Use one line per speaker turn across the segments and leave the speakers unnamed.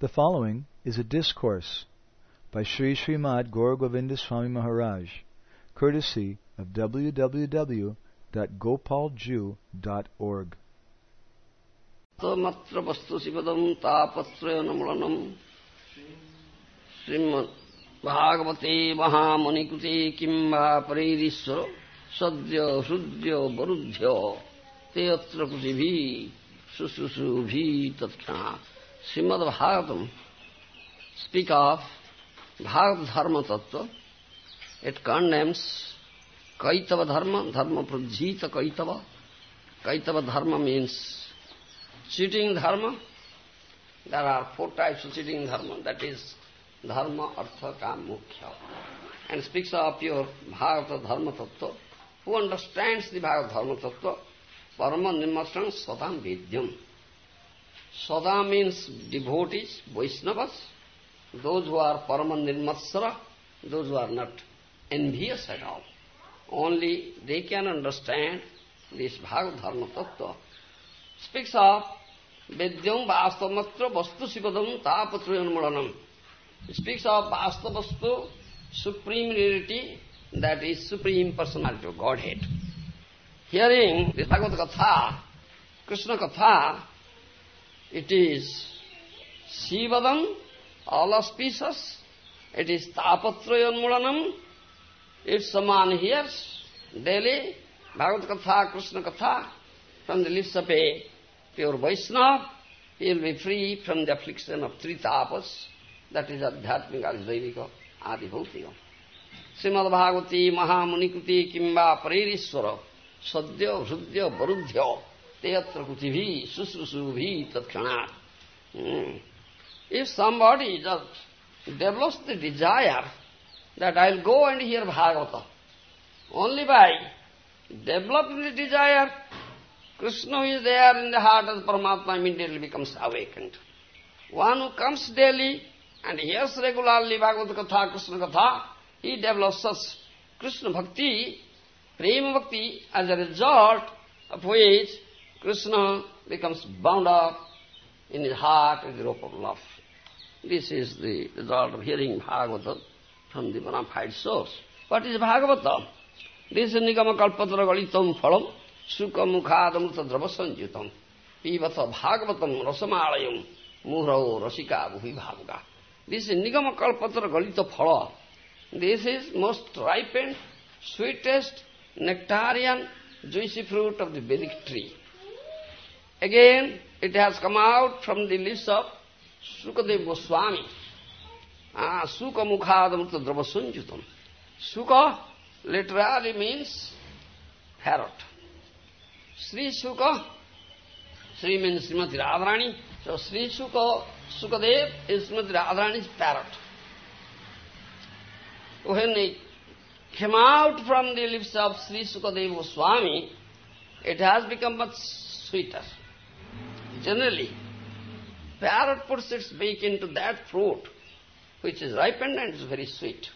The following is a discourse by Sri Srimad Gauragovinda Swami Maharaj, courtesy of www.gopaljiu.org.
मात्र वस्तुशिपदम तापत्रयनमूलनम श्रीमद्भागवते महामुनिकृते किं वा परैरीश्वर सद्य हृद्य वरुध्य ते अत्र Srimad Bhagavatam speak of Bhagavad Dharma Tattva. It condemns Kaitava Dharma, Dharma Prajita Kaitava. Kaitava Dharma means cheating Dharma. There are four types of cheating Dharma, that is Dharma, Artha, Kamukhya. And speaks of your Bhagavata Dharma Tattva. Who understands the Bhagavad Dharma Tattva? Parama Nimasran Svatam Vidyam. Sada means devotees, Vaishnavas, those who are Parama Nirmatsara, those who are not envious at all. Only they can understand this Bhagavad Dharma Tattva. Speaks of Vedyam Vastavamatra Vastu Sivadam Tapatriyanmulanam. Speaks of Vastavastu, supreme reality, that is supreme personality of Godhead. Hearing this Bhagavad Katha, Krishna Katha, it is Sivadam, all auspicious, it is Tapatrayanmulanam. If someone hears daily Bhagavad Katha, Krishna Katha, from the lips of a pure Vaishnava, he will be free from the affliction of three tapas, that is Adhyatmika, Advaivika, Adibhautika. Srimad Bhagavati Mahamunikuti Kimba Paririshwara Sadhya Hrudya Varudhya तेत्र कुछ भी, शुश्रूषु भी तत्क्षणा if somebody develops the desire that I will go and hear Bhagavat only by develop the desire Krishna is there in the heart of Paramatma immediately becomes awakened one who comes daily and hears regularly Bhagavat katha Krishna katha he develops us Krishna bhakti prem bhakti as a result of which Krishna becomes bound up in his heart with the rope of love. This is the result of hearing Bhagavata from the bona source. What is Bhagavata? This is Nigama Kalpatra Galitam Phalam Sukha Mukhadamrita Drava Sanjutam Pivata Bhagavatam Rasamalayam Muhrao Rasika Bhuvi. This is Nigama Kalpatra Galita Phala. This is most ripened, sweetest, nectarian, juicy fruit of the Vedic tree. Again, it has come out from the lips of Sukadeva Goswami. Ah, Sukha Mukhadamrita Drava Sanjutam. Sukha literally means parrot. Sri Sukha, Sri means Srimati Radharani. So Sri Sukha, Sukadev is Srimati Radharani's parrot. When it came out from the lips of Sri Sukadeva Goswami, it has become much sweeter. Generally, parrot puts its beak into that fruit which is ripened and is very sweet.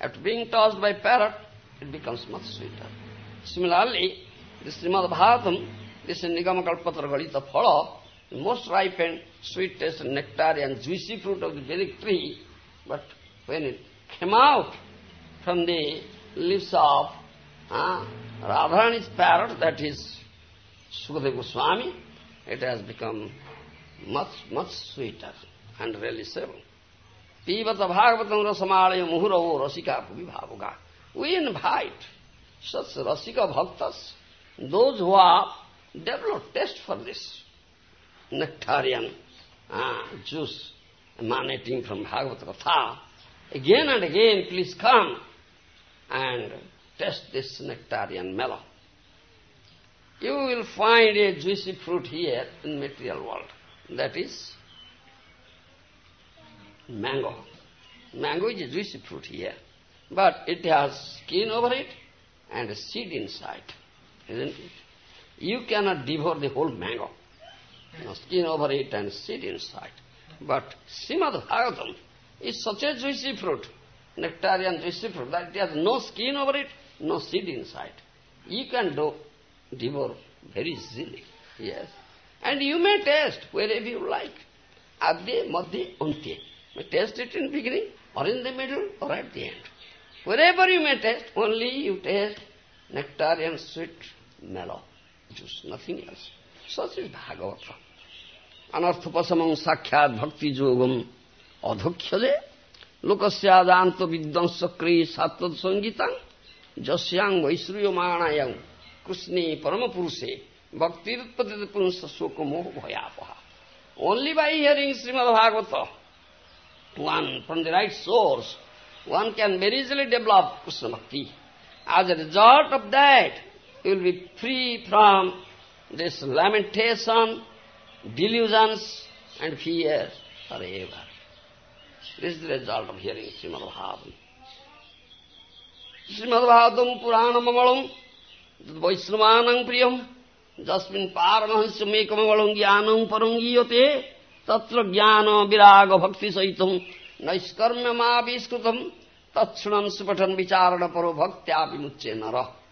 After being tossed by parrot, it becomes much sweeter. Similarly, this Srimad Bhagavatam, this Nigama Kalpatra Galita Phala, the most ripened, sweetest, nectarian, juicy fruit of the Vedic tree, but when it came out from the lips of uh, Radharani's parrot, that is Sukadeva Goswami, it has become much, much sweeter and realisable. Pivata Bhagavatam Rasamalaya Muhuravo Rasika Bhavuga. We invite such Rasika Bhaktas, those who have developed taste for this nectarian uh, juice emanating from Bhagavata Katha, again and again please come and test this nectarian mellow. You will find a juicy fruit here in material world. That is mango. Mango is a juicy fruit here, but it has skin over it and a seed inside, isn't it? You cannot devour the whole mango. No skin over it and seed inside. But Srimad Bhagavatam is such a juicy fruit, nectarian juicy fruit, that it has no skin over it, no seed inside. You can do, devour very easily, yes. And you may taste wherever you like. Adya, Madhya, Antya. You taste it in beginning, or in the middle, or at the end. Wherever you may taste, only you taste nectar and sweet mellow juice, nothing else. Such is Bhagavata. Anarthapasamam sakhyat bhakti jogam adhokhyade lokasyadanto vidyansakri sattvad sangitam jasyang कृष्णी परम पुरुषे भक्ति पुरुष शोक मोह भयावहा। Only by hearing Shrimad Bhagavat one from the right source one can very easily develop Krishna bhakti as a result of that will be free from this lamentation delusions and fear for ever this the result of hearing Shrimad Bhagavat Shrimad Bhagavatam Purana Mangalam Priyam Jasmin Paramahansya Mekamalam Jnanam Parangiyate Tatra Jnana Viraga Bhakti Saitam Naiskarmya Maviskrutam Tatshunan Supatan Vicharana Paro Bhaktya Vimucche Nara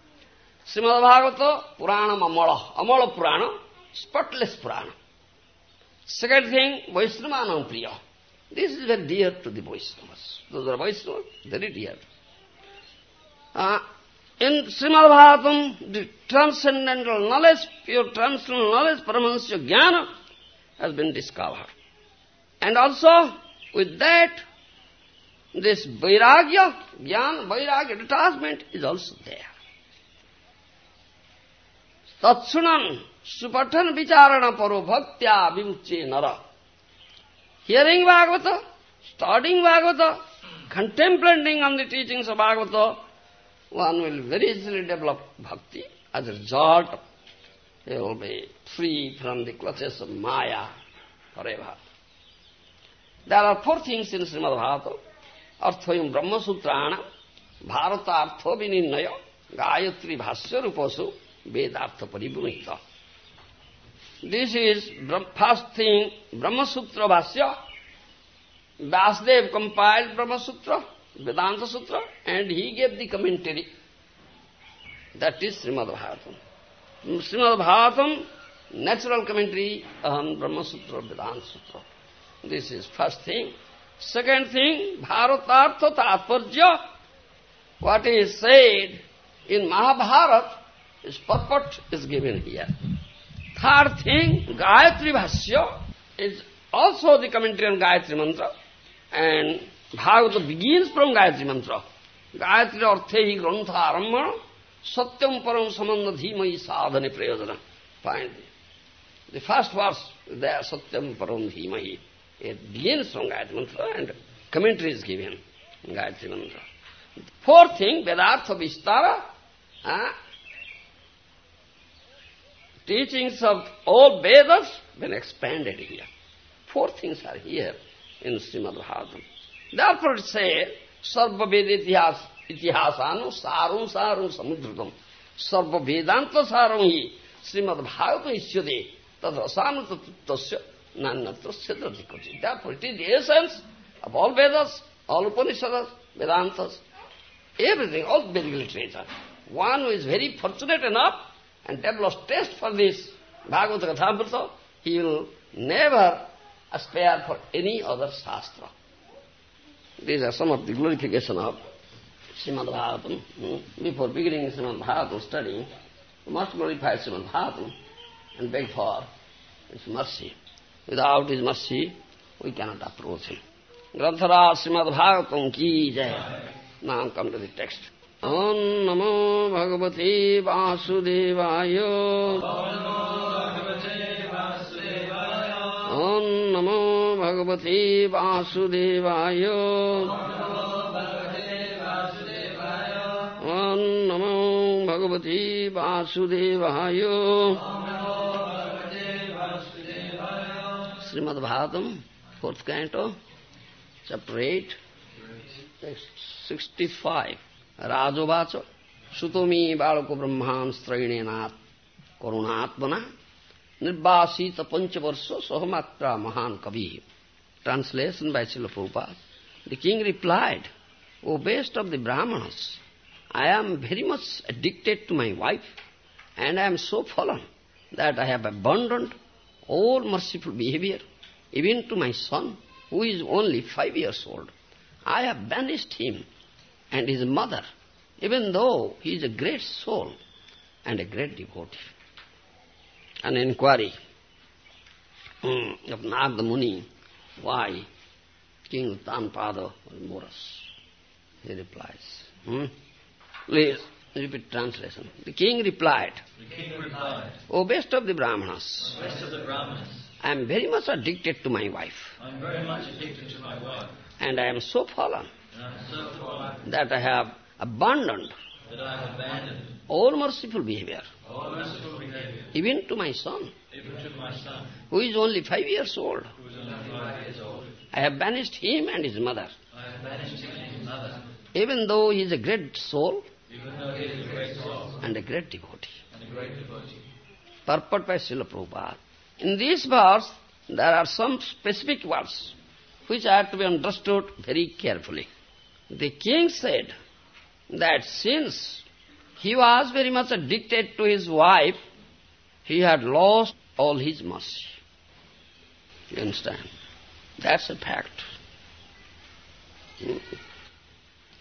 Srimad Bhagavata Purana Amala, Amala Purana, spotless Purana. Second thing, Vaisnavanam Priya. This is very dear to the Vaisnavas. Those are Vaisnavas, very dear. Uh, in Srimad Bhagavatam, the transcendental knowledge, pure transcendental knowledge, Paramahansa Jnana, has been discovered. And also, with that, this Vairagya, Jnana, Vairagya, detachment is also there. Tatsunan supatan vicharana paro bhaktya vimuche nara. Hearing Bhagavata, studying Bhagavata, contemplating on the teachings of Bhagavata, one will very easily develop bhakti. As a result, he will be free from the clutches of Maya forever. There are four things in Srimad Bhagavatam. Arthayam Brahma Sutrana, Bharata Artho Vinirnaya, Gayatri Bhasya Rupasu, Vedartha Paribhumita. This is first thing, Brahma Sutra Bhasya. Vyasadev compiled Brahma Sutra, Vedanta Sutra, and he gave the commentary. That is Srimad Bhagavatam. Srimad Bhagavatam, natural commentary on Brahma Sutra, Vedanta Sutra. This is first thing. Second thing, Bharatartha Tatparja. What is said in Mahabharata its purport is given here. Third thing, Gayatri Bhasya is also the commentary on Gayatri Mantra. And Bhagavat तो begins from Gayatri mantra. Gayatri अर्थे ही ग्रंथ आरंभ सत्यम परम संबंध धीम ही साधन प्रयोजन। पाएँगे the first verse दया सत्यम परम धीम it begins from Gayatri mantra and commentary is given Gayatri mantra. Fourth thing वेदार्थ विस्तार teachings of all Vedas been expanded here. Four things are here in Srimad Bhagavatam. Therefore it says, Sarva Veda Itihas, Itihasano Sarum Sarum Samudritam. Sarva Vedanta Saram hi Srimad Bhagavatam Isyade Tadrasana Tattasya Nanatrasya Dadikoti. Therefore it is the essence of all Vedas, all Upanishads, Vedantas, everything, all Vedic literature. One who is very fortunate enough and develops taste for this Bhagavata Kathamrita, he will never aspire for any other Shastra. These are some of the glorification of Srimad Bhagavatam. Hmm? Before beginning Srimad Bhagavatam studying, we must glorify Srimad Bhagavatam and beg for His mercy. Without His mercy, we cannot approach Him. Granthara Srimad Bhagavatam ki jai. Now come to the text. ॐ नमो भगवते वासुदेवाय ॐ नमो भगवते वासुदेवाय। ॐ नमो भगवते वासुदेवाय। Srimad Bhagavatam fourth canto, chapter eight, sixty five. राजोवाच, सुतोमी बालको ब्रह्मां स्त्रैणेनात् करुणात्मना, निर्वासित पंचवर्षो, सहमात्रा महान कवि। Translation by Srila Prabhupada. The king replied, O best of the Brahmanas, I am very much addicted to my wife, and I am so fallen that I have abandoned all merciful behavior even to my son, who is only five years old. I have banished him and his mother, even though he is a great soul and a great devotee. An inquiry hmm, of Narada Muni, why King Uttanpada was morose? He replies, hmm? please repeat translation. The king replied,
the king replied,
O best of the Brahmanas,
O best of the Brahmanas,
I am very much addicted to my wife,
I am very much addicted to my wife,
and I am so fallen
and I am so fallen
that I have abandoned
that I have abandoned
all merciful behavior,
all merciful behavior,
even to my son,
even to my son,
who is only five years old.
who is only five years old.
I have banished him and his mother,
I have banished him and his mother,
even though he is a great soul
even though he is a great soul
and a great devotee.
and a great devotee.
Purport by Srila Prabhupada. In this verse, there are some specific words which are to be understood very carefully. The king said that since he was very much addicted to his wife, he had lost all his mercy. You understand? That's a fact.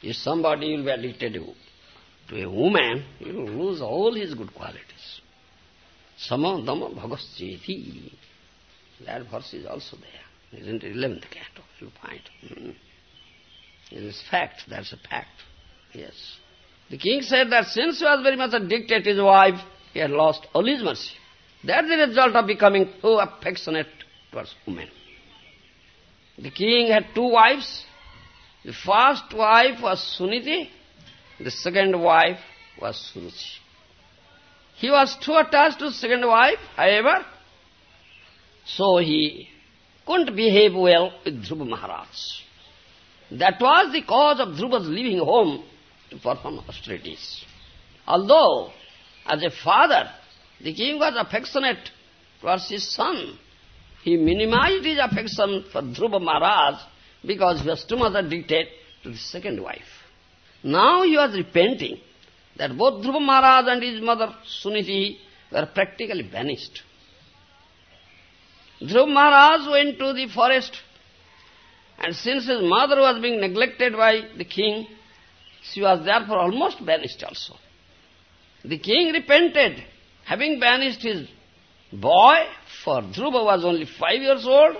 If somebody will be addicted to a woman, he will lose all his good qualities. Samadama bhagascheti. That verse is also there. Isn't it? Eleventh canto, you'll find. Hmm. It is fact, that's a fact. Yes. The king said that since he was very much addicted to his wife, he had lost all his mercy. That's the result of becoming so affectionate towards women. The king had two wives. The first wife was Suniti, the second wife was Suruchi. He was too attached to the second wife, however, so he couldn't behave well with Dhruva Maharaj. That was the cause of Dhruva's leaving home to perform austerities. Although, as a father, the king was affectionate towards his son, he minimized his affection for Dhruva Maharaj because he was too much addicted to the second wife. Now he was repenting that both Dhruva Maharaj and his mother Suniti were practically banished. Dhruva Maharaj went to the forest and since his mother was being neglected by the king, she was therefore almost banished also. The king repented, having banished his boy, for Dhruva was only five years old,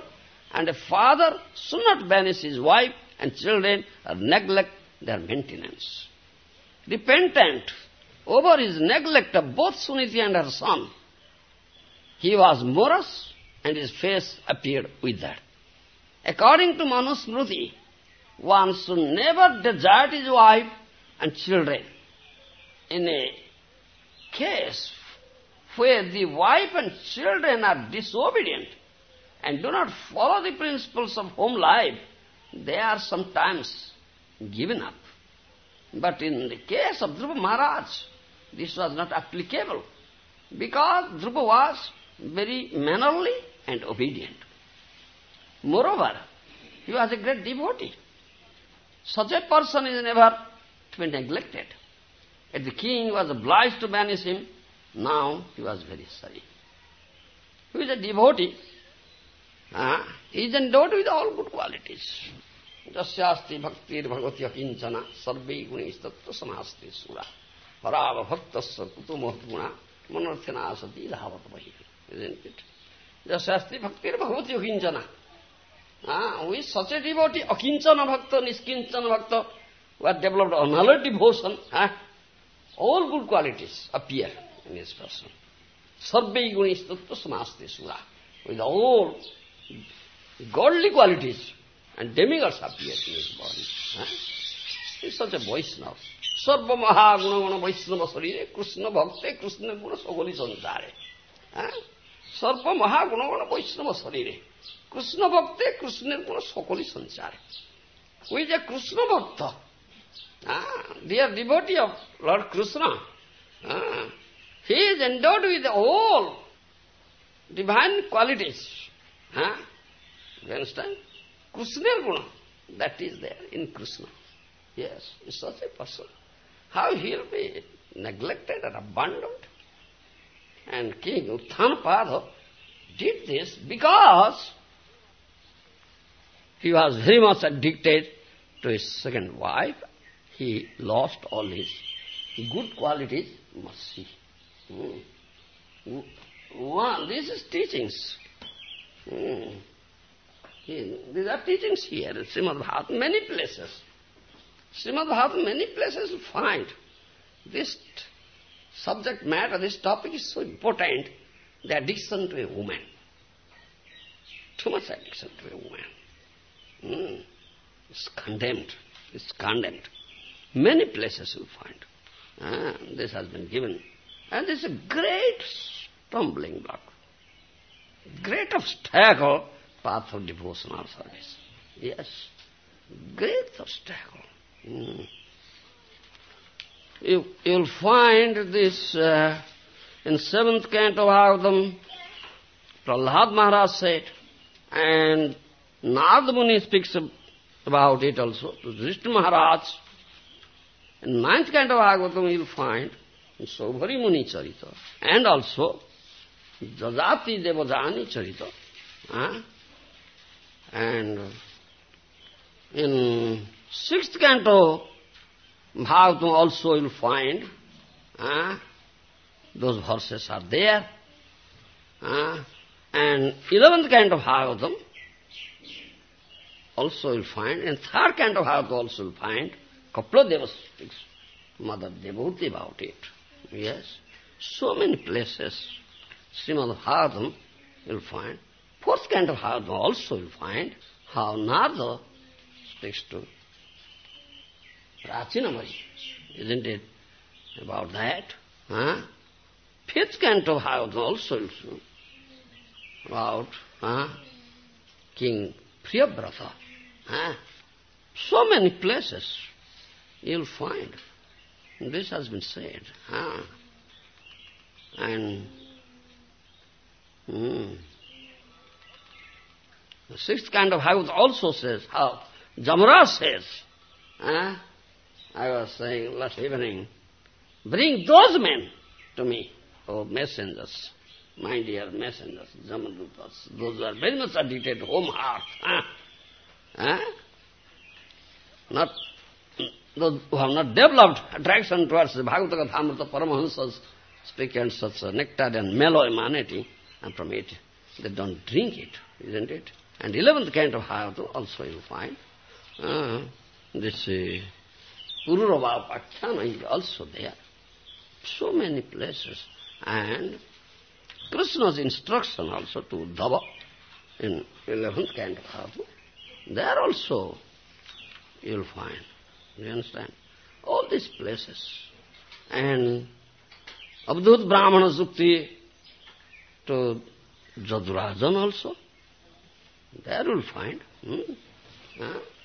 and a father should not banish his wife and children or neglect their maintenance. Repentant over his neglect of both Suniti and her son, he was morose and his face appeared withered. According to Manusmruti, one should never desert his wife and children. In a case where the wife and children are disobedient and do not follow the principles of home life, they are sometimes given up. But in the case of Dhruva Maharaj, this was not applicable because Dhruva was very mannerly and obedient. Moreover, he was a great devotee. Such a person is never to neglected. If the king was obliged to banish him, now he was very sorry. He is a devotee. Uh, he is endowed with all good qualities. Jasyasti bhaktir bhagavati akinchana sarve gunistatva samasti sura parava bhaktasya kutumohtguna manarthana asati dhavatamahi. Isn't it? Jasyasti bhaktir bhagavati akinchana. Ah, who is such a devotee, akinchana bhakta, niskinchana bhakta, who have developed another devotion, ah, all good qualities appear in his person. Sarve gunistatva samasti sura. With all godly qualities and demigods appear in his body. Huh? He is such a Vaishnava. Sarva Mahaguna Guna Vaishnava Sarire Krishna Bhakte Krishna Guna Sagoli Sansare. Huh? Sarva Mahaguna Guna Vaishnava Sarire Krishna Bhakte Krishna Guna Sagoli Sansare. Who is a Ah, dear devotee of Lord Krishna. Ah, he is endowed with all divine qualities. Huh? You understand? Krishna Guna, that is there in Krishna. Yes, is such a person. How he will be neglected and abandoned? And King Uttanapada did this because he was very much addicted to his second wife. He lost all his good qualities, mercy. Hmm. One, this is teachings. Hmm. These are teachings here, in Srimad Bhagavatam, many places. Srimad Bhagavatam, many places you find this subject matter, this topic is so important, the addiction to a woman. Too much addiction to a woman. Mm. It's condemned. It's condemned. Many places you find. Ah, this has been given. And this is a great stumbling block. Great obstacle, path of devotional service. Yes. Great obstacle. Mm. You, you'll find this uh, in seventh canto Bhagavatam, Prahlad Maharaj said, and Narada Muni speaks about it also, to Vishnu Maharaj. In ninth canto Bhagavatam you'll find in Sobhari Muni Charita, and also Jajati Devajani Charita. Huh? And in sixth canto Bhagavatam also you'll find uh, those verses are there. Uh, and eleventh kind of Bhagavatam also you'll find, and third kind of Bhagavatam also you'll find, Kapila Deva speaks Mother Devotee about it. Yes. So many places, Srimad Bhagavatam you'll find. Fourth kind of Bhagavatam also you'll find how Narada speaks to Prachinabarhi. Isn't it about that? Huh? Fifth canto Bhagavatam also about huh? King Priyabrata. Huh? So many places you'll find. This has been said. Huh? And hmm, the sixth kind of Bhagavad also says, how Jamara says, huh? I was saying last evening, bring those men to me, oh messengers, my dear messengers, Jamadutas, those are very much addicted home. Huh? Huh? Not those who have not developed attraction towards the Bhagavata Kathamrita Paramahansas speaking such a nectar and mellow emanating, and from it they don't drink it, isn't it? And eleventh kind of Bhagavata also you find. Uh, this uh, Pakhyana is also there. So many places. And Krishna's instruction also to Dava in 11th kind of Havu, there also you'll find. You understand? All these places. And Abdut Brahmana Sukti to Jadurajan also. There you'll find hmm,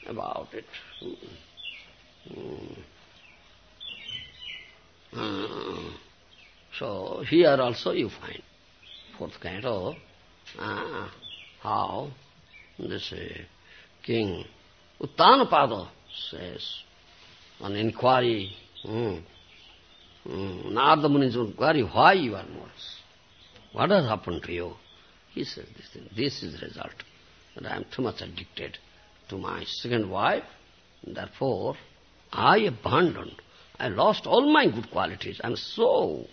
about it. Hmm. Uh, so here also you find fourth kind of uh, how this uh, king Uttanapada says on inquiry, mm, mm, Narada Muni's inquiry, why you are not? What has happened to you? He says this thing, this is the result, that I am too much addicted to my second wife, therefore I abandoned. I lost all my good qualities. I'm so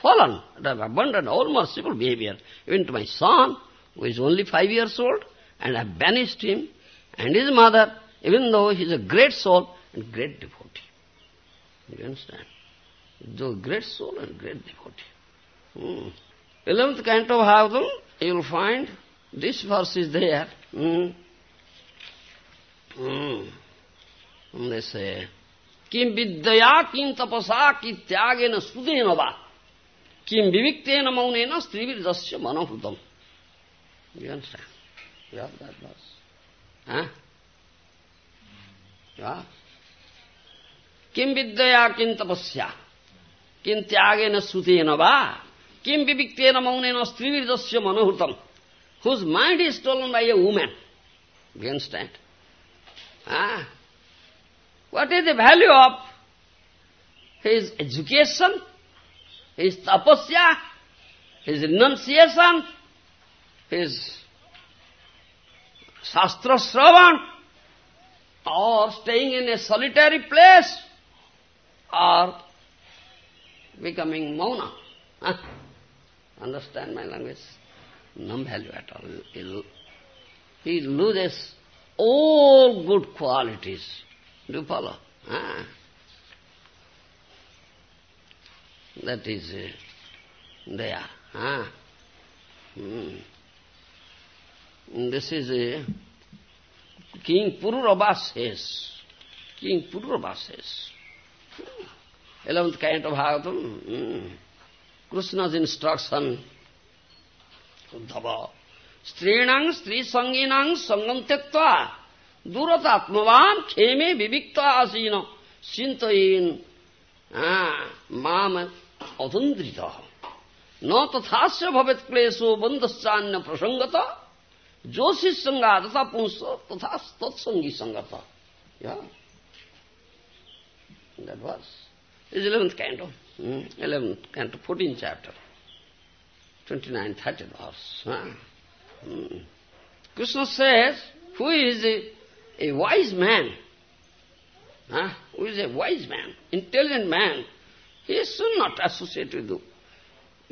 fallen that I've abandoned all merciful behavior, even to my son, who is only five years old, and I've banished him and his mother, even though he is a great soul and great devotee. You understand? The great soul and great devotee. Hmm. Eleventh canto Bhagavatam, you will find this verse is there. Hmm. Hmm. They say, किम विद्या किम तपसा कि त्यागेन सुदेन वा किम विविक्तेन मौनेन स्त्रीवीर्जस्य मनोहृतम You understand? You have that verse. Huh? Yeah? किम विद्या किम तपस्या? किम त्यागे न सुते न वा? किम विविक्ते न मौन न स्त्रीवीरदस्य मनोहृतम whose mind is stolen by a women be understand what is the value of his education his tapasya his renunciation his shastra shravan और staying in a solitary place or becoming mauna. Huh? Understand my language? No value at all. He, he loses all good qualities. Do you follow? Huh? That is uh, there. Huh? Hmm. This is a King Pururava says. King Pururava says. Eleventh kind of Bhagavatam. Mm. Krishna's instruction. Uddhava. Strinang Stri Sanginang Sangam Tektva Duratatmavan Kheme Vivikta Asina Sintayin Mam Adundrita न तथास्य भवेत क्लेशो बंधश्चान्य प्रसंगत जोशी संगा तथा पुंस तथा तत्संगी संगत that was is 11th canto hmm? 11th canto 14th chapter 29 30 verse huh? hmm. krishna says who is a, a wise man huh? who is a wise man intelligent man he should not associate with you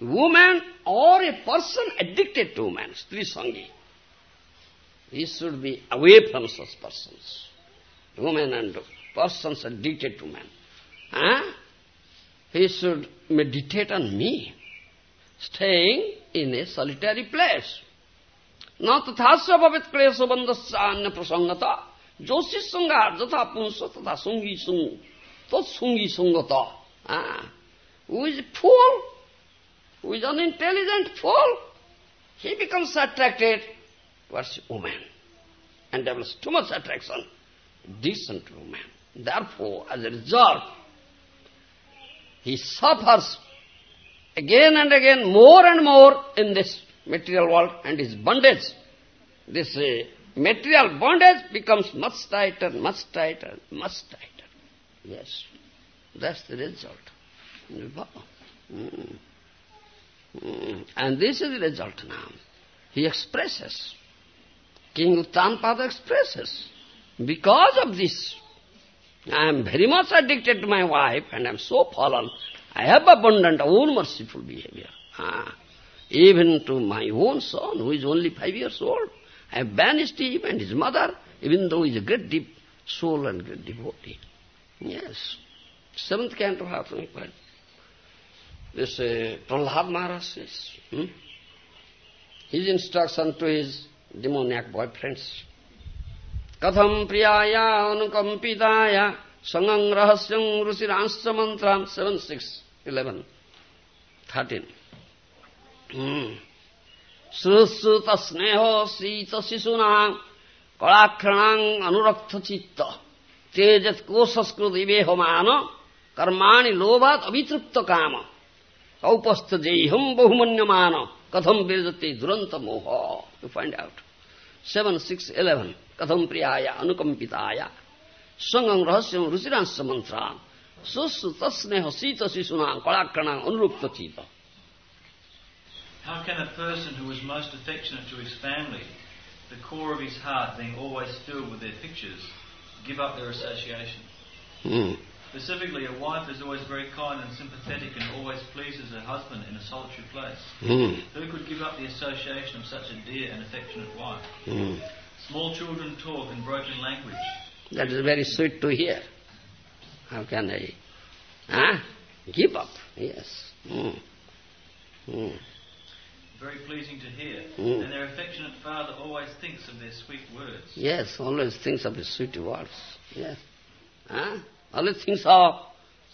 woman or a person addicted to woman, Stri Sangi. He should be away from such persons. Women and persons addicted to man. Huh? He should meditate on me, staying in a solitary place. न तथास्य भवित क्लेश बंधस्य अन्य प्रसंगता जोशी संगार जथा पुंस तथा सुंगी सुंग तत्सुंगी सुंगता Who is fool who is an intelligent fool, he becomes attracted towards woman and develops too much attraction, decent woman. Therefore, as a result, he suffers again and again more and more in this material world and his bondage. This uh, material bondage becomes much tighter, much tighter, much tighter. Yes, that's the result. Mm. Mm. And this is the result now. He expresses. King Uttanpada expresses. Because of this, I am very much addicted to my wife and I am so fallen. I have abundant, own merciful behavior. Ah. Even to my own son, who is only five years old, I have banished him and his mother, even though he is a great deep soul and great devotee. Yes. Seventh canto happening quite this uh, Prahlad Maharaj says, hmm? his instruction to his demoniac boyfriends. कथम प्रियाया अनुकम्पिताया सङ्गं रहस्यं ऋषिरांश्च मन्त्रां seven, six, eleven, thirteen. Hmm. सुश्रुतस्नेहो शीतशिशूना कलाक्षणाम् अनुरक्तचित्त तेजत्कोशस्कृतिवेहमान कर्माणि लोभात् अभितृप्त काम कौपस्थ जेहम बहुमन्यमान कथम बीरजते दुरंत मोह you find out seven, six, eleven. कथम प्रियाय अनुकंपिताय संगम रहस्य रुचिरांश मंत्रा सुस्सु तस्नेह शीत शिशुना कड़ाकणा अनुरूप्त चीत
How can a person who is most affectionate to his family, the core of his heart being always filled with their pictures, give up their association?
Hmm.
Specifically, a wife is always very kind and sympathetic and always pleases her husband in a solitary place.
Mm.
Who could give up the association of such a dear and affectionate wife?
Mm.
Small children talk in broken language.
That is very sweet to hear. How can I? Huh? Give up, yes. Mm. Mm.
Very pleasing to hear.
Mm.
And their affectionate father always thinks of their sweet words.
Yes, always thinks of his sweet words. Yes. Huh? Always thinks of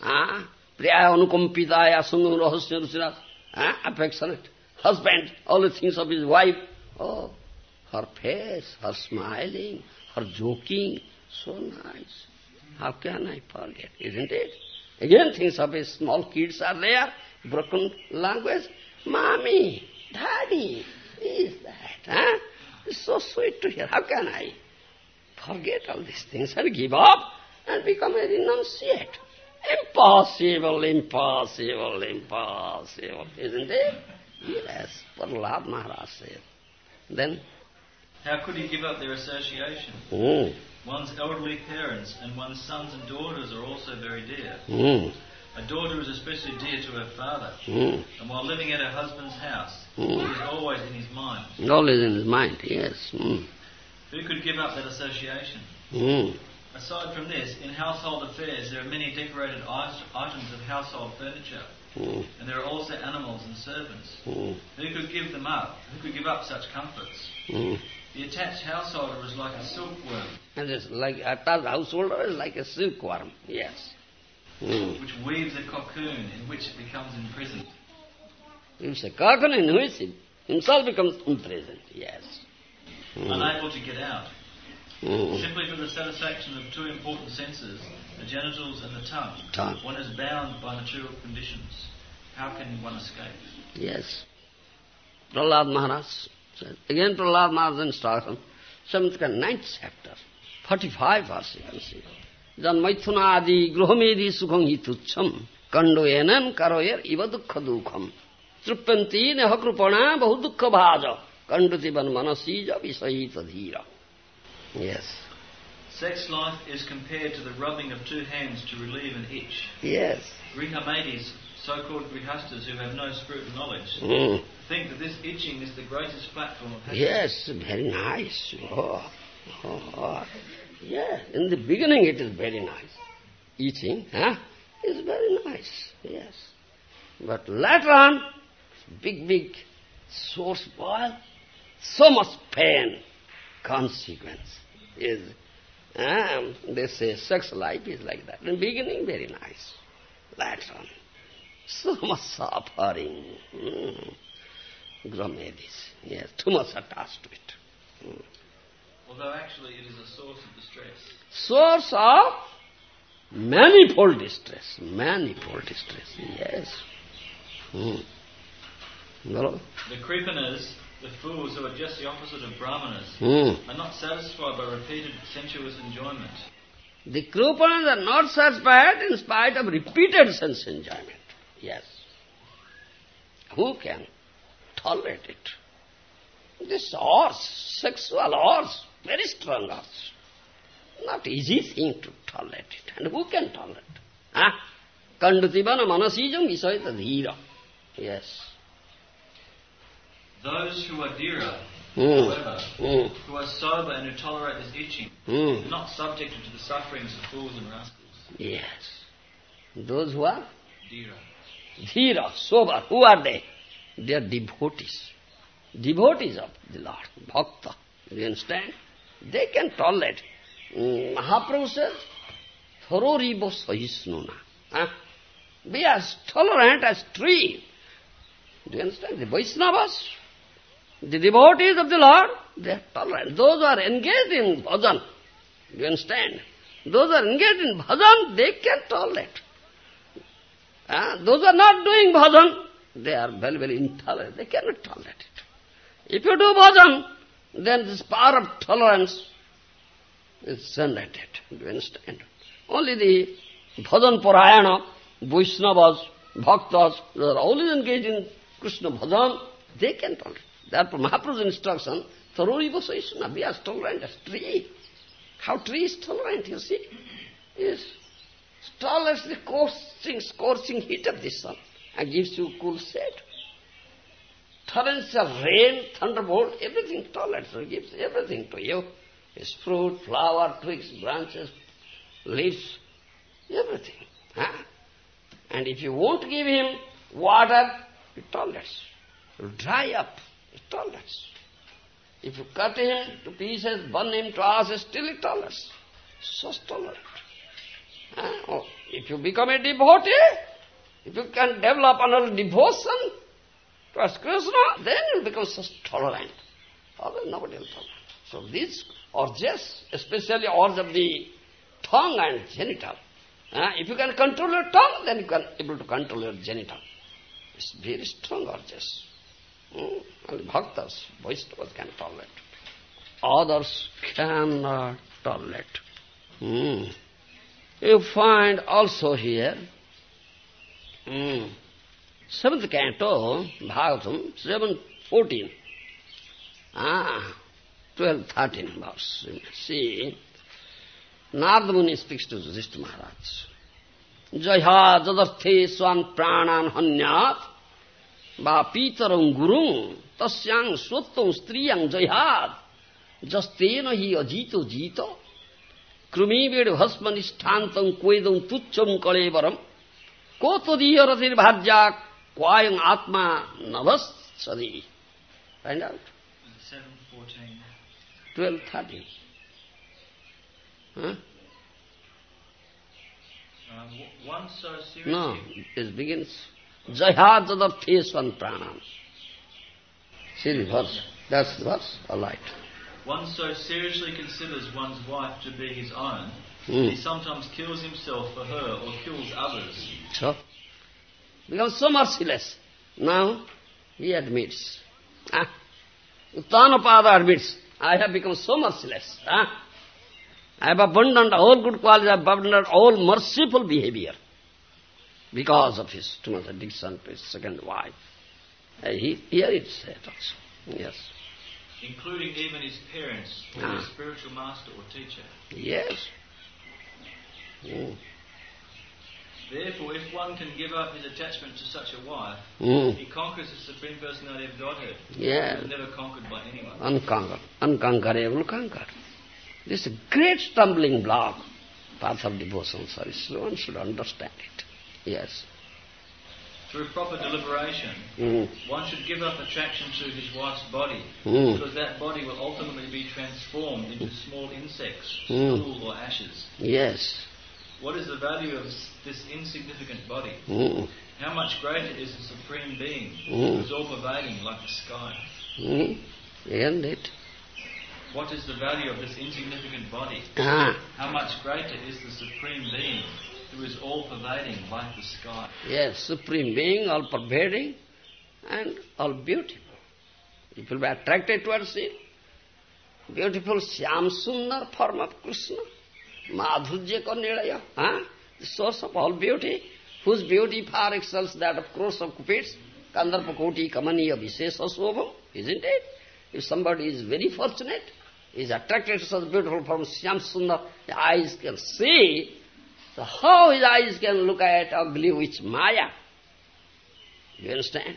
ah, Priyaya Anukampitaya Sungam Rahasya Rusirat, ah, affectionate. Husband always thinks of his wife. Oh, her face, her smiling, her joking, so nice. How can I forget, isn't it? Again things of a small kids are there, broken language. Mommy, Daddy, is that? Huh? It's so sweet to hear. How can I forget all these things and give up? and become a renunciate. Impossible, impossible, impossible, isn't it? Yes, Prahlad Maharaj said. Then
How could he give up their association?
Hmm.
One's elderly parents and one's sons and daughters are also very dear.
Hmm.
A daughter is especially dear to her father,
Hmm.
and while living at her husband's house, he is always in his mind.
Always in his mind, yes. Hmm.
Who could give up that association?
Hmm.
Aside from this, in household affairs there are many decorated items of household furniture,
Hmm.
and there are also animals and servants.
Hmm.
Who could give them up? Who could give up such comforts?
Hmm.
The attached householder is like a silkworm,
And it's like attached householder is like a silkworm, yes. Hmm.
which weaves a cocoon in which it becomes imprisoned.
It's a cocoon in which it himself becomes imprisoned, yes. Hmm.
unable to get out,
Hmm.
simply for the satisfaction of two important senses, the genitals and the tongue.
Tongue.
One is bound by material conditions. How can one escape?
Yes. Prahlad Maharaj says, again Prahlad Maharaj instruction, seventh and ninth chapter, 45 verse you can see. Janmaithuna adi gruhamedi sukham hi tucham, kando enam karoyer iva dukkha dukham. Truppanti neha krupana bahu dukkha bhaja, kanduti ban manasija visahita dhira. Yes.
Sex life is compared to the rubbing of two hands to relieve an itch.
Yes.
Grihamedis, so-called grihastas who have no spiritual knowledge,
Mm.
think that this itching is the greatest platform of happiness.
Yes, very nice. Oh, oh, oh. Yeah, in the beginning it is very nice. Eating, huh? Is very nice, yes. But later on, big, big source boil, so much pain, consequence is, um, they say sex life is like that. In the beginning, very nice. Later on, so much suffering. Mm. Gromedis, yes, too much attached to it. Mm.
Although actually it is a source of distress.
Source of manifold distress, manifold distress, yes. Mm. Hello?
The Kripanas, the fools who are just the opposite of Brahmanas,
Mm.
are not satisfied by repeated sensuous enjoyment.
The Krupanas are not satisfied in spite of repeated sense enjoyment. Yes. Who can tolerate it? This urge, sexual urge, very strong urge. Not easy thing to tolerate it. And who can tolerate? Huh? Kandutivana manasijam visayata dhira. Yes.
Those who are dhira,
Mm.
however,
Mm.
who are sober and who tolerate this itching, are
Mm.
not subjected to the sufferings of fools and rascals.
Yes. Those who are
Dhira.
Dhira, sober, who are they? They are devotees. Devotees of the Lord, bhakta. Do you understand? They can tolerate. Mahaprabhu says, Thororibo sahisnuna. Be as tolerant as tree. Do you understand? The Vaishnavas, the devotees of the Lord, they are tolerant. Those who are engaged in bhajan, do you understand? Those who are engaged in bhajan, they can tolerate. Those are not doing bhajan, they are very, very intolerant. They cannot tolerate it. If you do bhajan, then this power of tolerance is generated. Do you understand? Only the bhajan parayana, Vaishnavas, bhaktas, they are always engaged in Krishna bhajan, they can tolerate. Therefore Mahaprabhu's instruction, Taruriva Saishna, be as tolerant as tree. How tree is tolerant, you see? Yes tolerates the scorching, scorching heat of the sun and gives you cool shade. Torrents of rain, thunderbolt, everything tolerates, it gives everything to you. His fruit, flower, twigs, branches, leaves, everything. Huh? And if you won't give him water, it tolerates. You dry up, it tolerates. If you cut him to pieces, burn him to ashes, still it tolerates. So tolerant. Oh, if you become a devotee, if you can develop another devotion towards Krishna, then you become such tolerant. Otherwise nobody will tolerate. So these urges, especially urge of the tongue and genital, uh, if you can control your tongue, then you can able to control your genital. It's very strong urges. Mm. Only bhaktas, Vaishnavas can tolerate. Others cannot tolerate. Mm. You find also here, mm, seventh canto, Bhagavatam, 7.14. Ah, 12, 13 verse. See, Narada Muni speaks to Yudhishthira Maharaj. Jaya jadarthe swan pranan hanyat va pitaram gurung tasyang swattam striyang jayad jastena hi ajito jito krumi ved bhasmanishtantam kwedam tucham kalevaram kotodiyaratir bhajya kwayang atma navasadi. Find out.
714.
12, 13. Huh?
Uh, w- one so seriously...
No, it begins Jaya Jadartheswan Pranam. See the verse. That's the verse. All right.
One so seriously considers one's wife to be his own,
Hmm.
he sometimes kills himself for her or kills others.
So, becomes so merciless. Now, he admits. Ah, Uttanapada admits, I have become so merciless. Ah, I have abandoned all good qualities, I have abandoned all merciful behavior because of his too much addiction to his second wife. Uh, he, here it's said also. Yes.
Including even his parents or
Ah.
his spiritual master or teacher.
Yes. Mm.
Therefore, if one can give up his attachment to such a wife,
Mm.
he conquers the Supreme Personality of Godhead. Is never conquered by anyone.
unconquered, unconquerable conquered. This is a great stumbling block, path of devotion service. One should understand it. Yes.
Through proper deliberation,
Mm.
one should give up attraction to his wife's body,
Mm.
because that body will ultimately be transformed into small insects,
Mm.
stool or ashes.
Yes.
What is the value of this insignificant body?
Mm.
How much greater is the Supreme Being,
Mm.
who is all-pervading like the sky?
Mm. Isn't it?
What is the value of this insignificant body?
Ah,
How much greater is the Supreme Being, who is all-pervading like the sky?
yes, Supreme Being, all pervading and all beautiful. People be attracted towards it. Beautiful Syam Sundar form of Krishna. Madhurya Karnilaya. Huh? The source of all beauty, whose beauty far excels that of crores of cupids. Kandarpa Koti Kamaniya Visesa Sobham, isn't it? If somebody is very fortunate, is attracted to such beautiful form, Syam Sundar, the eyes can see, so how his eyes can look at ugly which Maya? You understand?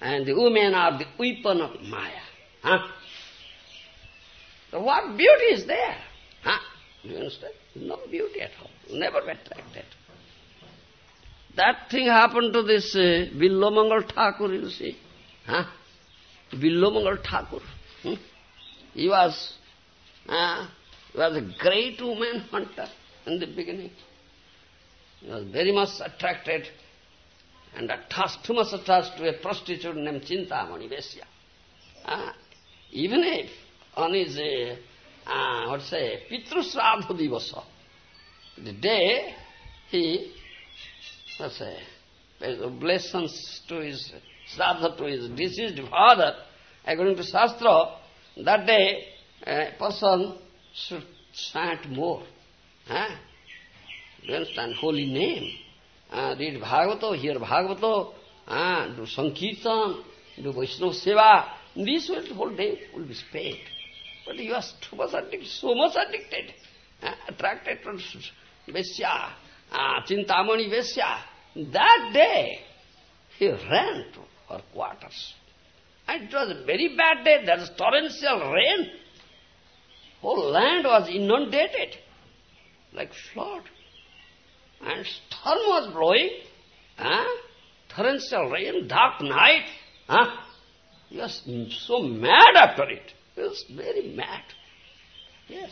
And the women are the weapon of Maya. Huh? So what beauty is there? Huh? You understand? No beauty at all. Never be attracted. That thing happened to this uh, Villomangal Thakur, you see. Huh? Villomangal Thakur. Hmm? He was, uh, he was a great woman hunter in the beginning. He was very much attracted and attached, too much attached to a prostitute named Chintamani Vesya. Uh, even if on his, uh, uh, what say, Pitrusradha Divasa, the day he, let's say, pays oblations to his, Sradha to his deceased father, according to Shastra, that day a person should chant more. Huh? You understand? Holy name. Uh, read Bhagavato, hear Bhagavato, uh, do Sankirtan, do Vaishnava Seva. This will, whole day will be spent. But you are too much addicted, so much addicted, uh, attracted to Vesya, uh, Chintamani Vesya. That day, he ran to her quarters. And it was a very bad day, there was torrential rain. Whole land was inundated, like flood. And storm was blowing, huh? torrential rain, dark night. Huh? He was so mad after it. He was very mad. Yes.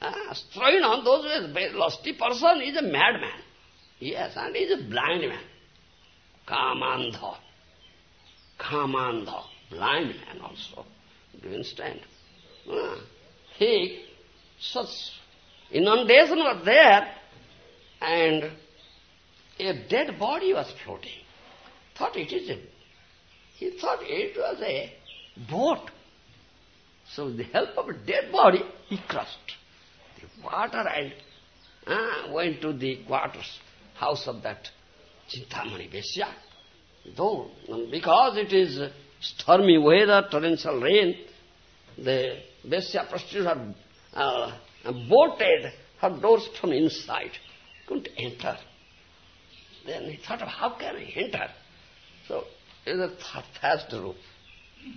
Ah, throwing on those ways, very lusty person is a madman. Yes, and he is a blind man. Kamandha. Kamandha. Blind man also. Do you understand? Ah, he, such inundation was there, and a dead body was floating. Thought it is a, he thought it was a boat. So with the help of a dead body, he crossed the water and uh, went to the quarters, house of that Chintamani Vesya. Though, because it is stormy weather, torrential rain, the Vesya prostitute had uh, bolted her doors from inside. Couldn't enter. Then he thought of how can I enter? So it was a thatched roof.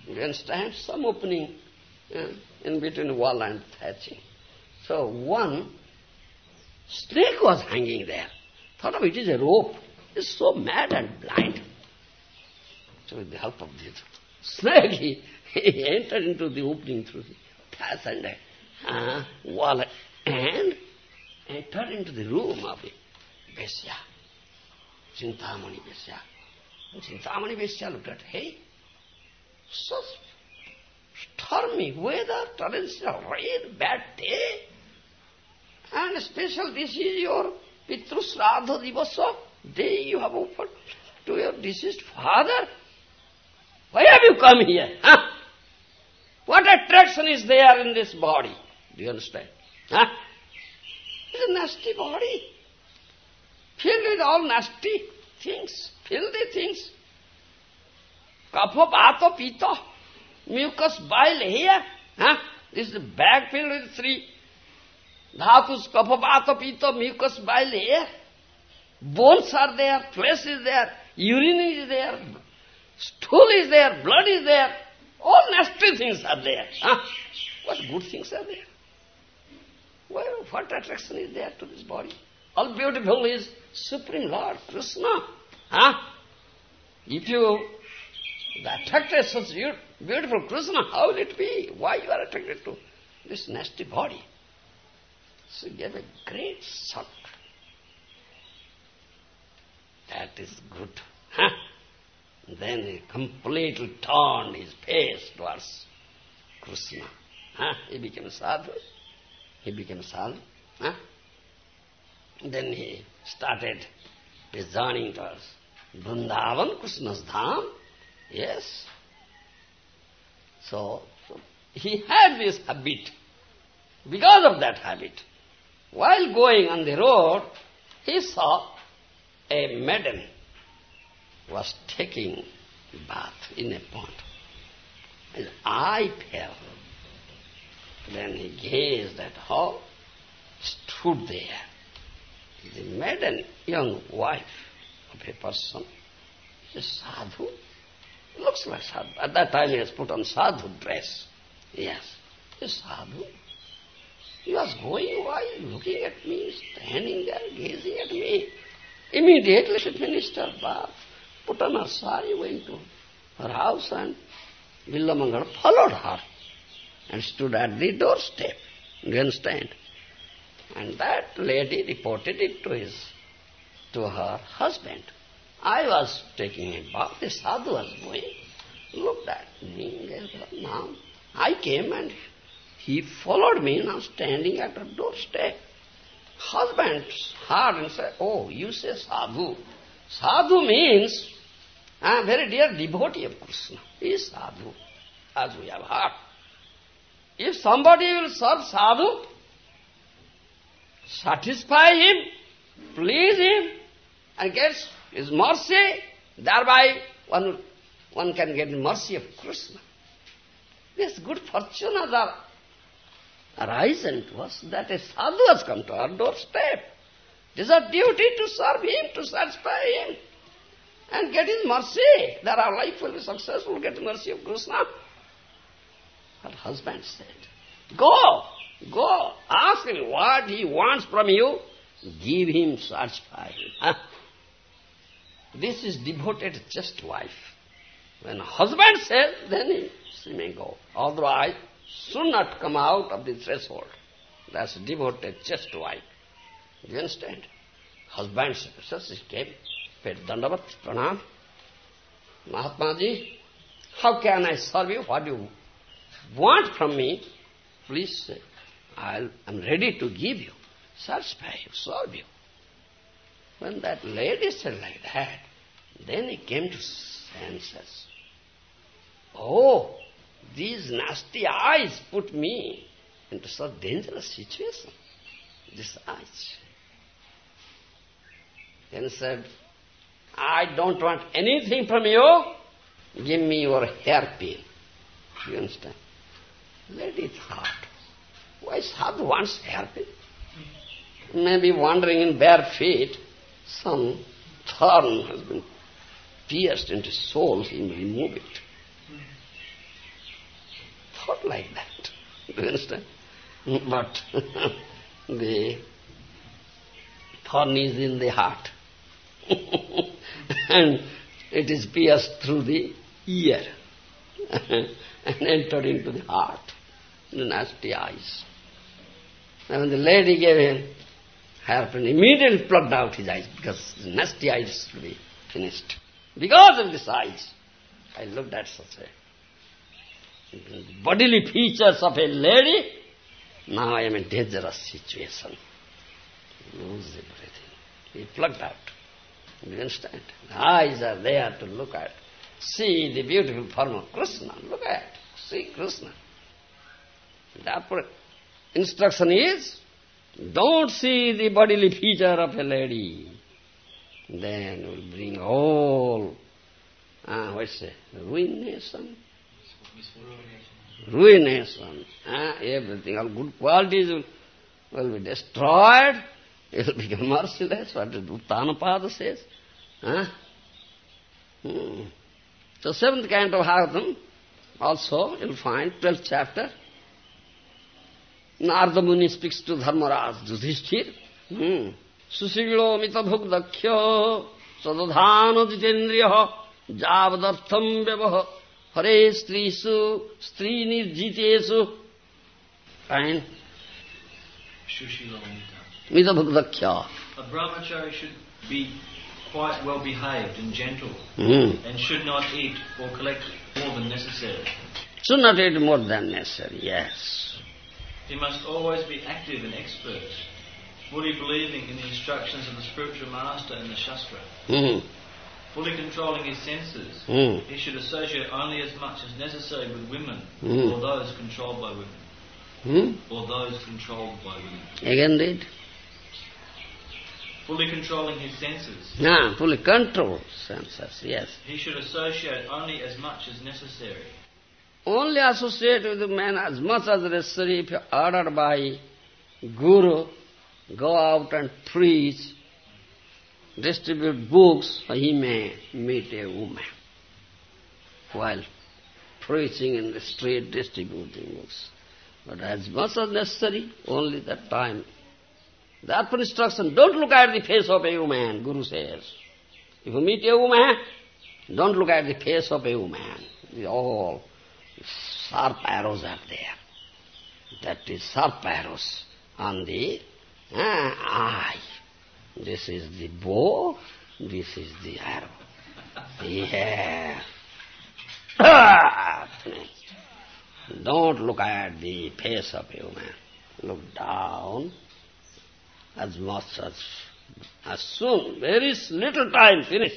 You understand? Some opening uh, in between wall and thatching. So one snake was hanging there. Thought of it is a rope. He's so mad and blind. So with the help of this snake, he, he entered into the opening through the thatch and uh, wall and entered into the room of Vesya, Chintamani Vesya. And Chintamani Vesya looked at, hey, so stormy weather, torrential rain, bad day, and special this is your Pitru Sraddha Divasa, day you have offered to your deceased father. Why have you come here? Huh? What attraction is there in this body? Do you understand? Huh? It's a nasty body. Filled with all nasty things, filthy things. Kapha, Pata, Pita, mucus, bile here. Huh? This is the bag filled with three dhatus, kapha, Pata, Pita, mucus, bile here. Bones are there, flesh is there, urine is there, stool is there, blood is there. All nasty things are there. Huh? What good things are there? Well, what attraction is there to this body? All beautiful is Supreme Lord Krishna. Huh? If you attracted such beautiful Krishna, how will it be? Why you are attracted to this nasty body? So gave a great shock. That is good. Huh? Then he completely turned his face towards Krishna. Huh? He became sadhu. He became sadhu. Huh? Then he started his journey towards Vrindavan, Krishna's dham. Yes. So, so he had this habit. Because of that habit, while going on the road, he saw a maiden was taking bath in a pond. His eye fell. Then he gazed at her, stood there. The maiden, young wife of a person, is sadhu. Looks like sadhu. At that time he has put on sadhu dress. Yes, is sadhu. He was going while looking at me, standing there, gazing at me. Immediately she finished her bath put on her sari, went to her house and Villamangal followed her and stood at the doorstep. You understand? And that lady reported it to his, to her husband. I was taking a bath, the sadhu was going, looked at me, now I came and he followed me, now standing at her doorstep. Husband heard and said, oh, you say sadhu. Sadhu means I am very dear devotee of Krishna. He is sadhu, as we have heard. If somebody will serve sadhu, satisfy him, please him, and gets his mercy, thereby one, one can get mercy of Krishna. This good fortune has arisen to us that a sadhu has come to our doorstep. It is our duty to serve him, to satisfy him and get his mercy. That our life will be successful, get the mercy of Krishna. Her husband said, Go, go, ask him what he wants from you, give him, satisfy him. This is devoted just wife. When husband says, then she may go. Otherwise, should not come out of the threshold. That's devoted just wife. Do you understand? Husband says, she came paid Dandavat, Pranam. Mahatma Ji, how can I serve you? What do you want from me? Please say, i am ready to give you, satisfy you, serve you. When that lady said like that, then he came to senses. Oh, these nasty eyes put me into such dangerous situation. These eyes. Then said, I don't want anything from you. Give me your hairpin. You understand? Lady thought, why sadhu wants help? Maybe wandering in bare feet, some thorn has been pierced into soul, he may remove it. Thought like that. Do you understand? But the thorn is in the heart. and it is pierced through the ear and entered into the heart, nasty eyes. And when the lady gave him hairpin, immediately plucked out his eyes because the nasty eyes to be finished. Because of this eyes, I looked at such a bodily features of a lady, now I am in dangerous situation. Lose everything. He plucked out. You understand? The eyes are there to look at. See the beautiful form of Krishna. Look at. See Krishna. The instruction is, don't see the bodily feature of a lady. Then will bring all, ah, what's it, ruination? Ruination. Ah, everything, all good qualities will, will be destroyed. It will become merciless. What did Uttanapada says? Huh? Hmm. So seventh canto of Bhagavatam, also you'll find, twelfth chapter. Narada Muni speaks to Dharmaraj Yudhishthir. Hmm. Susilo mitabhuk dakhya sadadhana jitendriya javadartham vyavah hare strisu stri nirjitesu. Fine.
Shushila
Mitabhuk
A brahmachari should be quite well behaved and gentle
Mm.
and should not eat or collect more than necessary.
Should not eat more than necessary, yes.
He must always be active and expert, fully believing in the instructions of the spiritual master and the Shastra,
Mm.
fully controlling his senses.
Mm.
He should associate only as much as necessary with women
Mm.
or those controlled by women,
Hmm?
or those controlled by women.
Again read.
Fully controlling his senses.
Ah, fully control senses, yes.
He should associate only as much as necessary.
Only associate with the man as much as necessary if ordered by Guru, go out and preach, distribute books, he may meet a woman while preaching in the street, distributing books. But as much as necessary, only that time. That for instruction, don't look at the face of a woman, Guru says. If you meet a woman, don't look at the face of a woman. The all sharp arrows are there. That is sharp arrows on the ah, eye. This is the bow, this is the arrow. Yeah. Ah. Don't look at the face of a woman. Look down as much as, as soon, very little time, finish.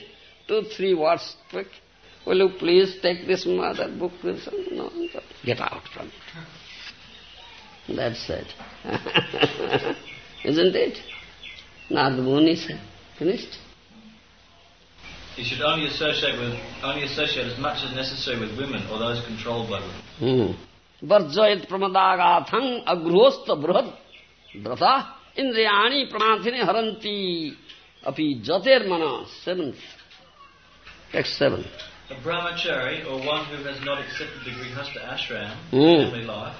Two, three words quick. Will you please take this mother book? No, get out from it. That's it. Isn't it? Narada Muni said, finished?
He should only associate with only associate as much as necessary with women or those controlled by women.
Hmm. Pramadagathang agruhosta brhat brata indriyani pramathine haranti api jatir mana. Seventh.
A brahmachari, or one who has not accepted the grihastha ashram,
Mm.
family life,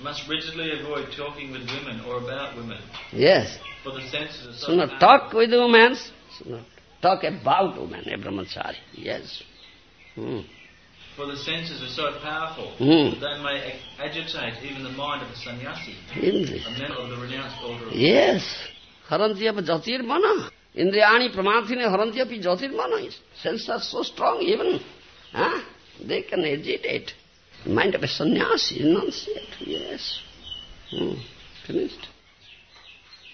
must rigidly avoid talking with women or about women,
Yes.
for the senses are so
not talk with women, so not talk about women, a brahmachari. Yes. Hmm.
For the senses are so powerful
Mm.
that they may agitate even the mind of a sannyasi, a member of the renounced order of
Yes. Haranti apa jatir mana. इंद्रियाणी प्रमाथिने हरंती अपनी ज्योतिर्मा no sense are so strong even they can agitate mind of a sannyas is non set yes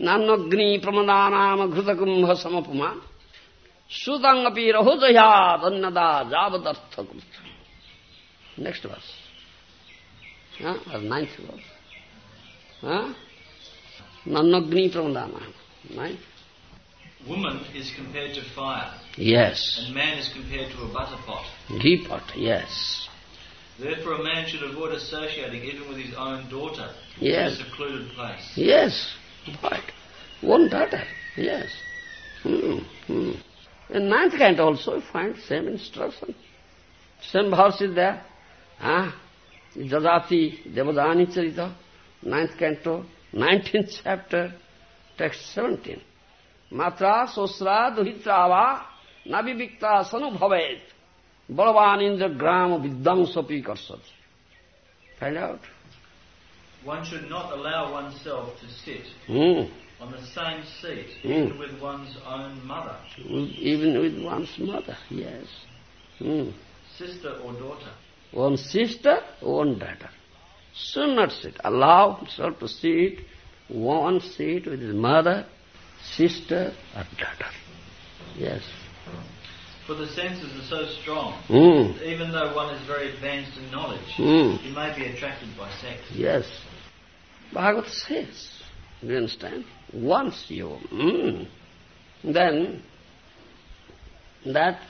नान्नग्नि प्रमदानाम घृतकुंभ समपुमान सुतंगपि रहुजया तन्नदा जावदर्थ कुमत नेक्स्ट वर्स नाइन्थ वर्स नन्नग्नि प्रमदानाम ninth
Woman is compared to fire,
Yes.
and man is compared to a butter pot.
Ghee pot, yes.
Therefore, a man should avoid associating even with his own daughter
Yes.
in a secluded place.
Yes. What? One daughter. Yes. Hmm. Hmm. In ninth canto also you find same instruction. Same verse is there. Ah, Jajati Devadani Charita, ninth canto, nineteenth chapter, text seventeen. Matra sosra duhitrava navivikta sanu bhavet balavan indra gram vidangsapi karsat. Find out?
One should not allow oneself to sit
Hmm.
on the same seat
Mm.
even with one's own mother,
Even with one's mother, yes. Hmm.
sister or daughter.
One sister, one daughter. Should not sit. Allow himself to sit one seat with his mother, sister, or daughter. Yes.
For the senses are so strong, that even though one is very advanced in knowledge,
Hmm.
he may be attracted by sex.
Yes. Bhagavad says, do you understand? Once you, mm, then that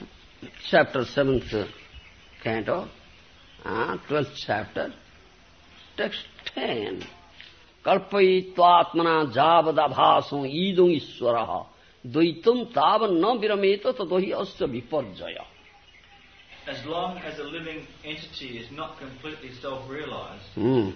chapter seventh canto, uh, twelfth chapter, text ten. कल्पयित्वात्मना जावदाभासो ईदो ईश्वर द्वैतम ताव न विरमेत ततो ही अस्य विपर्जय
As long as a living entity is not completely self-realized,
Hmm.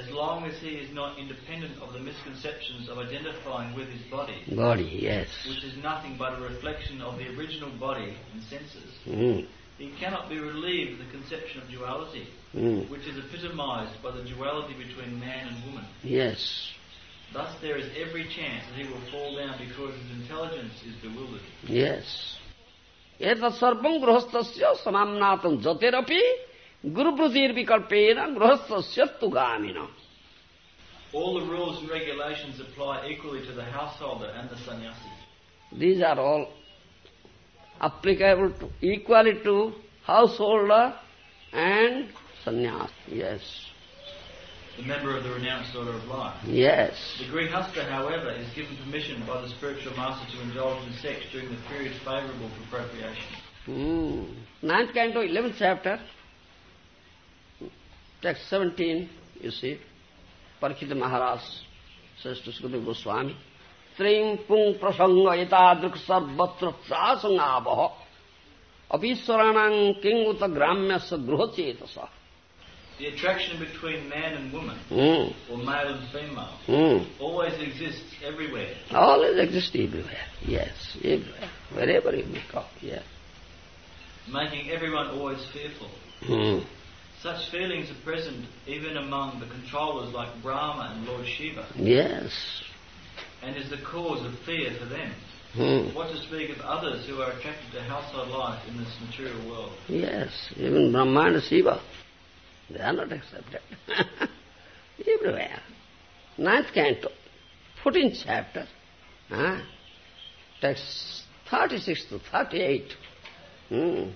as long as he is not independent of the misconceptions of identifying with his body,
Body, yes.
which is nothing but a reflection of the original body and senses,
Hmm.
he cannot be relieved of the conception of duality,
Hmm.
which is epitomized by the duality between man and woman.
Yes.
Thus there is every chance that he will fall down because his intelligence is bewildered.
Yes. एतत् सर्वं गृहस्थस्य समाम्नातं जतेरपि गुरुप्रतिर्विकल्पेन गृहस्थस्य तु गामिन
All the rules and regulations apply equally to the householder and the sannyasi.
These are all applicable to, equally to householder and sannyas. Yes.
The member of the renounced order of life.
Yes.
The Grihastha, however, is given permission by the spiritual master to indulge in sex during the period favourable for procreation.
Hmm. Ninth canto, eleventh chapter, text 17, you see, Parikshita Maharaj says to Sukadeva Goswami, Trim pung prasanga yatadrik sarvatra prasangavaha apiswaranang kinguta gramyasa gruhacetasa.
The attraction between man and woman,
Hmm.
or male and female,
Hmm.
always exists everywhere.
Always exist everywhere. Yes, everywhere. Wherever you may go. Yes.
making everyone always fearful.
Hmm.
Such feelings are present even among the controllers like Brahma and Lord Shiva,
Yes.
and is the cause of fear for them.
Hmm.
What to speak of others who are attracted to household life in this material world?
Yes, even Brahma and Shiva, they are not accepted. Everywhere. Ninth canto, fourteenth chapter, huh? text 36 to 38. Hmm.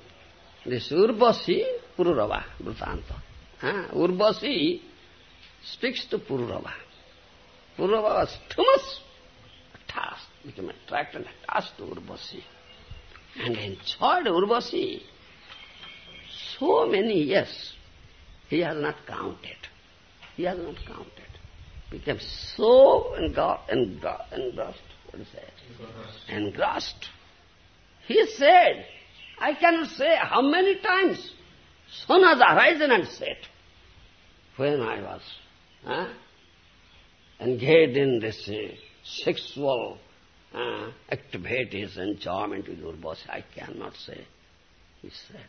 This Urbasi Pururava Vrutanta. Huh? Urbasi speaks to Pururava. Pururava was too much attached, became attracted and attached to Urbasi. And enjoyed Urbasi so many years. He has not counted. He has not counted. Became so engrossed, engrossed, engrossed what is that? Engrossed. He said, I cannot say how many times sun has arisen and set when I was huh, engaged in this uh, sexual uh, activities, enjoyment with Urbasi. I cannot say. He said,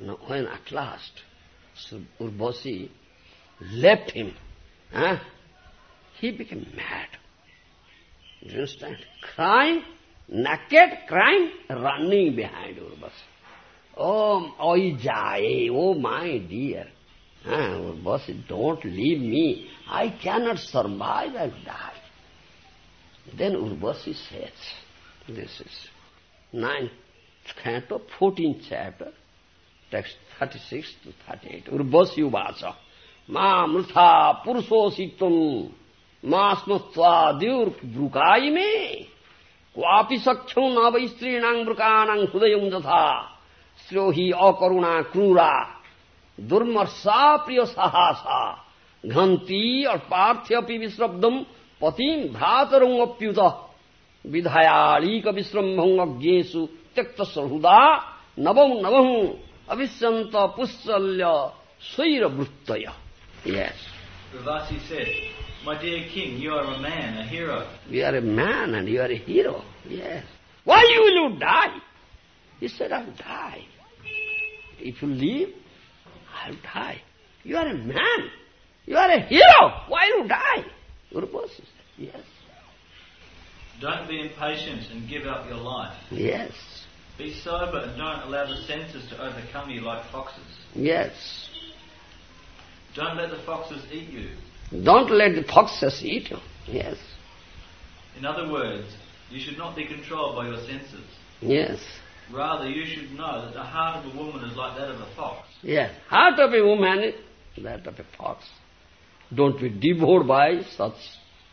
no, when at last Urbasi left him, huh, he became mad. Do you understand? Crying, naked, crying, running behind Urbasi. Oh, oi jai, oh my dear. Ah, Urbasi, don't leave me. I cannot survive, I'll die. Then Urbasi says, this is ninth canto, fourteenth chapter, text thirty six to thirty eight उर्वश्यु वाच मा मृथा पुरुषोसी तुम मां स्मस्वाद्युर्ब्रुकाई में क्वापि सक्षौ न वै स्त्रीणां मृकाणां हृदयं यथा स्त्रियो अकरुणा क्रूरा दुर्मर्षा प्रिय सहासा घंती और पार्थ्यपि विश्रब्दम पतिम भ्रातरंगप्युत विधायाली कविश्रम्भं अज्ञेशु त्यक्त सहृदा नवं नवं navam avisyanta pusalya swaira bruttaya. Yes.
Ravasi said, My dear king, you are a man, a hero.
You are a man and you are a hero. Yes. Why will you die? He said, I'll die. If you live, I'll die. You are a man. You are a hero. Why you die? Guru said, yes.
Don't be impatient and give up your life.
Yes.
Be sober and don't allow the senses to overcome you like foxes.
Yes.
Don't let the foxes eat you.
Don't let the foxes eat you. Yes.
In other words, you should not be controlled by your senses.
Yes.
Rather, you should know that the heart of a woman is like that of a fox.
Yes. Heart of a woman is that of a fox. Don't be devoured by such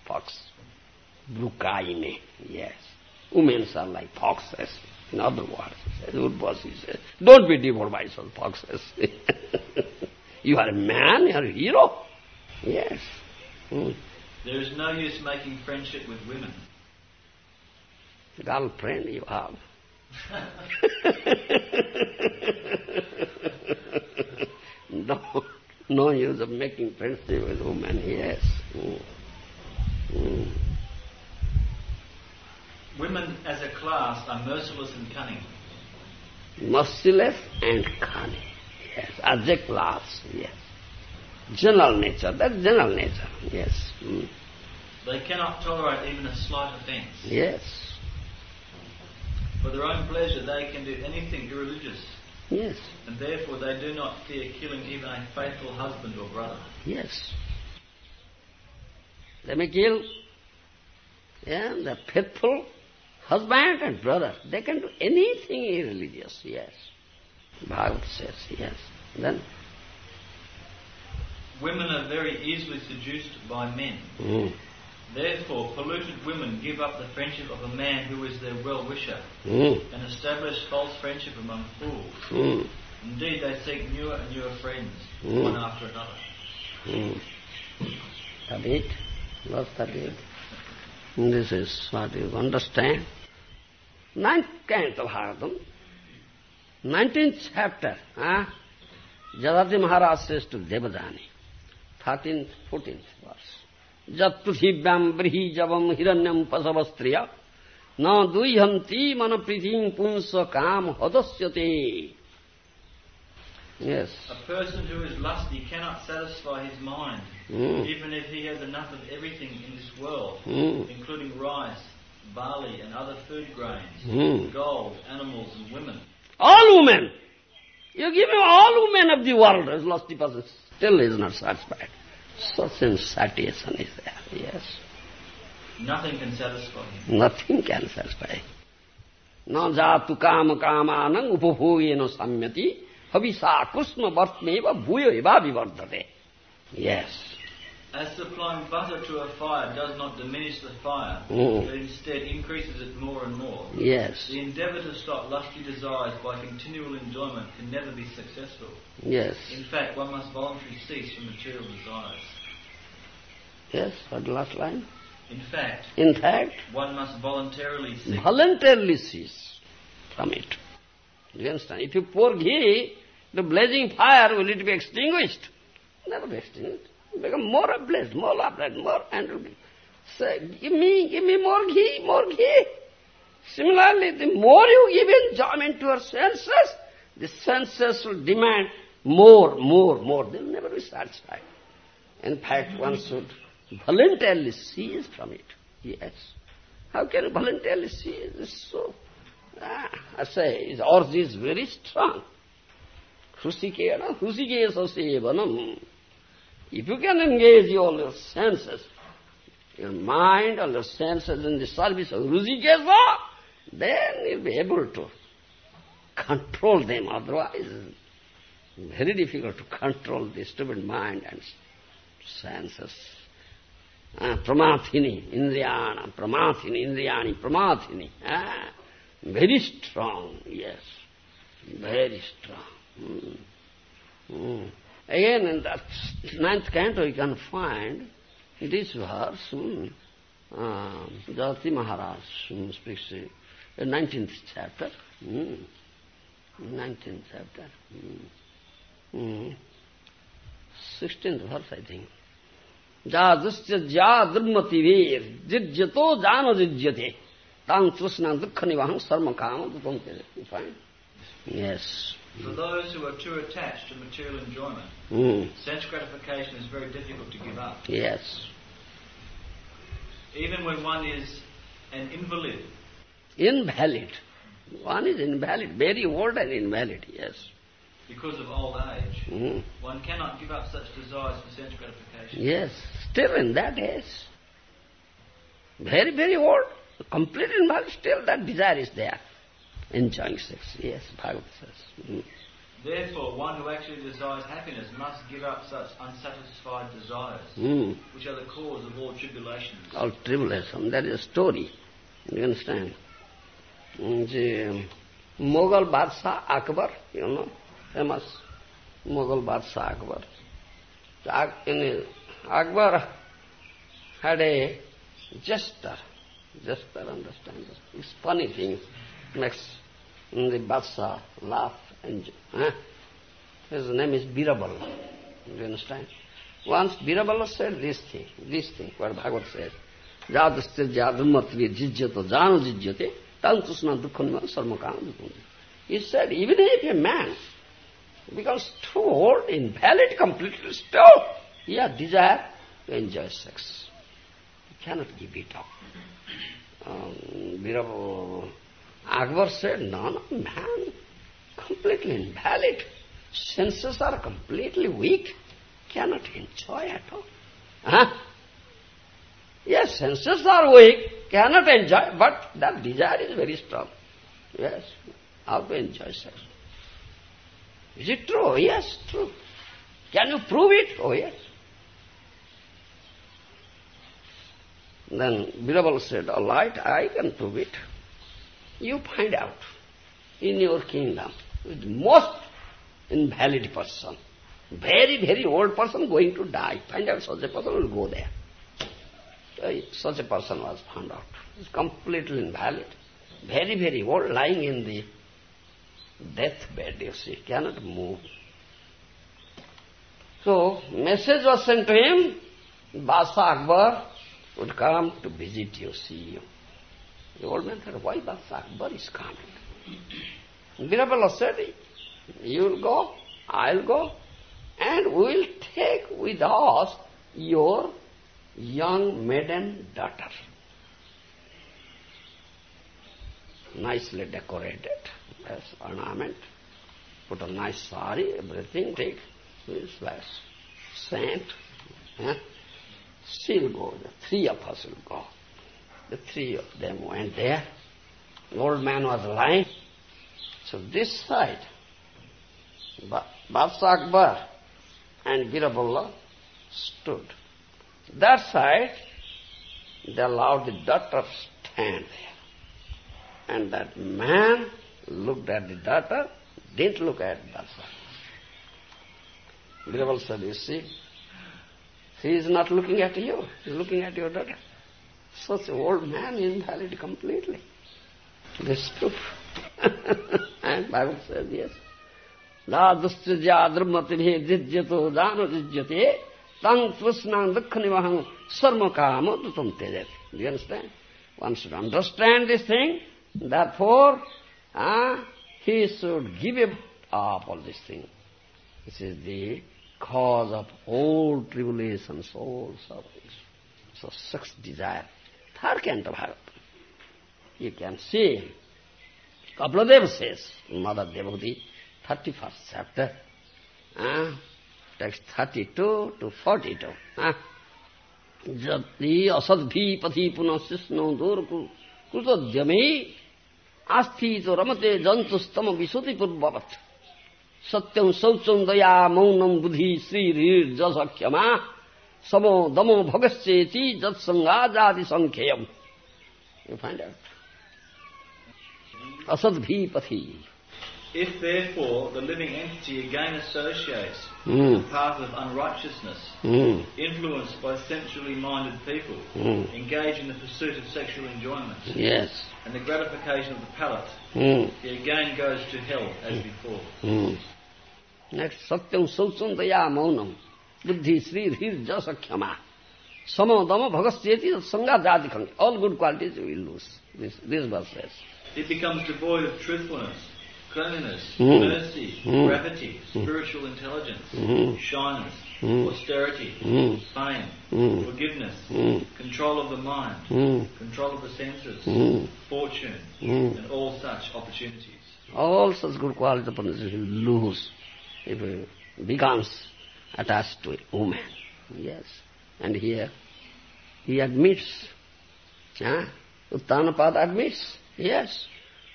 fox. Brukaine. Yes. Women are like foxes. In other words, Urbasi says, don't be devoured by such foxes. you are a man, you are a hero. Yes. Hmm.
There is no use making friendship with women.
Girlfriend you have. no, no use of making friendship with women, yes. Mm. Mm.
Women as a class are merciless and cunning.
Merciless and cunning, yes. As a class, yes. General nature, that's general nature, yes. Mm.
They cannot tolerate even a slight offence.
Yes,
For their own pleasure, they can do anything irreligious,
yes,
and therefore they do not fear killing even a faithful husband or brother.
yes. They may kill yeah, the faithful husband and brother. They can do anything irreligious, yes. Bhagavad says, yes. Then,
Women are very easily seduced by men.
mm,
Therefore, polluted women give up the friendship of a man who is their well-wisher
mm,
and establish false friendship among fools.
mm,
Indeed, they seek newer and newer friends,
Mm.
one after another.
mm. Thirty-eight, verse thirty-eight. This is what you understand. Ninth canto Bhagavatam, nineteenth chapter, huh? Jadati Maharaj says to Devadani, thirteenth, fourteenth verse. Jat prithibhyam brihi javam hiranyam pasavastriya na duihanti mana prithim punsa kam hadasyate. Yes.
A person who is lusty cannot satisfy his mind,
Mm.
even if he has enough of everything in this world,
Mm.
including rice, barley, and other food grains,
Mm.
gold, animals, and women.
All women. You give him all women of the world as lusty person. Still he is not satisfied. Such insatiation is there. Yes.
Nothing can satisfy him.
Nothing can satisfy. Na jatu kama kamanang upabhogena samyati havisa kusma vartmeva bhuyo eva vivardhate. Yes.
As supplying butter to a fire does not diminish the fire,
Mm.
but instead increases it more and more.
Yes.
The endeavour to stop lusty desires by continual enjoyment can never be successful.
Yes.
In fact, one must voluntarily cease from material desires.
Yes. What last line?
In fact,
In fact,
one must voluntarily cease.
voluntarily cease from it. Do you understand? If you pour ghee, the blazing fire, will it be extinguished? Never be extinguished. Become more ablaze, more ablaze, more, and say, give me, give me more ghee, more ghee. Similarly, the more you give enjoyment to your senses, the senses will demand more, more, more. They will never be satisfied. In fact, one should voluntarily cease from it. Yes. How can you voluntarily cease? It's so... Ah, I say, his urge is very strong. Hrusikena, hrusikesa sevanam. If you can engage all your senses, your mind, all your senses in the service of Rusikesa, then you'll be able to control them. Otherwise, very difficult to control the stupid mind and senses. Ah, pramathini, indriyana, pramathini, indriyani, pramathini. Ah, very strong, yes. Very strong. Hmm. Mm. Again, in that ninth canto you can find this verse, mm, uh, Jati Maharaj mm, speaks in 19th chapter. Mm. 19th chapter. Mm. Mm. 16th verse, I think. जादृश्य जा दुर्मतिवीर जिज्यतो जान जिज्यते तांग तृष्णा दुख निवाहं सर्म काम find? Yes.
For those who are too attached to material enjoyment,
Mm.
sense gratification is very difficult to give up.
Yes.
Even when one is an invalid,
Invalid. One is invalid, very old and invalid, yes.
because of old age,
Mm.
one cannot give up such desires for sense gratification.
Yes, still in that age. Very, very old, complete invalid, still that desire is there. Enjoying sex, yes, Bhagavad says. Mm.
Therefore, one who actually desires happiness must give up such unsatisfied desires,
Mm.
which are the cause of all tribulations.
All tribulation, that is a story. You understand? The Mughal Badshah Akbar, you know, famous Mughal Badshah Akbar. So, Ak- in his- Akbar had a jester, jester, understand? It's funny thing, makes the Badshah laugh and huh? His name is Birabal. Do you understand? Once Birabal said this thing, this thing, what Bhagavad says. Jadasya jadumatvi jijyato janu jijyate tam tusna dukhanma sarmakam. He said, even if a man becomes too old, invalid completely, still he has desire to enjoy sex. He cannot give it up. Um, Birabal, Akbar said, no, no, man, completely invalid. Senses are completely weak, cannot enjoy at all. Huh? Yes, senses are weak, cannot enjoy, but that desire is very strong. Yes, how to enjoy sex? Is it true? Yes, true. Can you prove it? Oh, yes. Then Birabal said, all right, I can prove it. You find out in your kingdom, with most invalid person, very, very old person going to die. Find out such a person will go there. So, such a person was found out. He's completely invalid. Very, very old, lying in the deathbed, you see, cannot move. So, message was sent to him, Basa Akbar would come to visit you, see you. The old man said, why Basa Akbar is coming? Birabala said, you'll go, I'll go, and we'll take with us your young maiden daughter. Nicely decorated as ornament. Put a nice sari, everything, take this last scent. Eh? She'll go, the three of us will go. The three of them went there. The old man was lying. So this side, Ba- Badshah Akbar and Birabal stood. That side, they allowed the daughter stand there. And that man looked at the daughter, didn't look at Badshah. Birabal said, you see, he is not looking at you, he is looking at your daughter. Such old man invalid completely. This is proof. and Bible says, yes. Jidyate tang tvasnang dukha nivahang sarma kama dutam tejet. Do you understand? One should understand this thing. Therefore, ah, he should give up all these things. This is the cause of all tribulations, all sufferings. So sex desire. हर क्यान भारत यु क्यान सी कपलदेव शेष mother Devi thirty first chapter text thirty two to forty two जति असद भिपथि पुनः सिस्नो दोर कृतमै आस्थि चो रमते जन्तु स्तम विशुति पूर्ववत। सत्यं शौचौ दया मौनम बुद्धि श्री जसमा samo damo bhagasyeti jat sangajadi. You find out. Asadbhi pathi.
If therefore the living entity again associates
Hmm.
the path of unrighteousness,
Hmm.
influenced by sensually minded people,
Hmm.
engaged in the pursuit of sexual enjoyment
Yes.
and the gratification of the palate,
Hmm.
he again goes to hell as before.
Hmm. Next, satyam saucham daya maunam buddhi sri dhir jasa khyama sama dama bhagasyeti sanga jati khangi. All good qualities you will lose. This, this verse says.
It becomes devoid of truthfulness, cleanliness,
Hmm.
mercy,
Hmm.
gravity, spiritual intelligence,
Hmm.
shyness,
Hmm.
austerity,
Hmm.
fame,
Hmm.
forgiveness,
Hmm.
control of the mind,
Hmm.
control of the senses,
Hmm.
fortune,
Hmm.
and all such opportunities.
All such good qualities upon this will lose if it becomes attached to a woman. Yes. And here he admits, huh? Uttanapada admits, yes,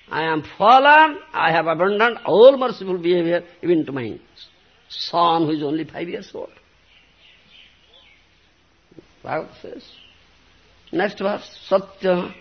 I am fallen, I have abandoned all merciful behavior even to my son who is only five years old. Bhagavad says. Next verse, Satya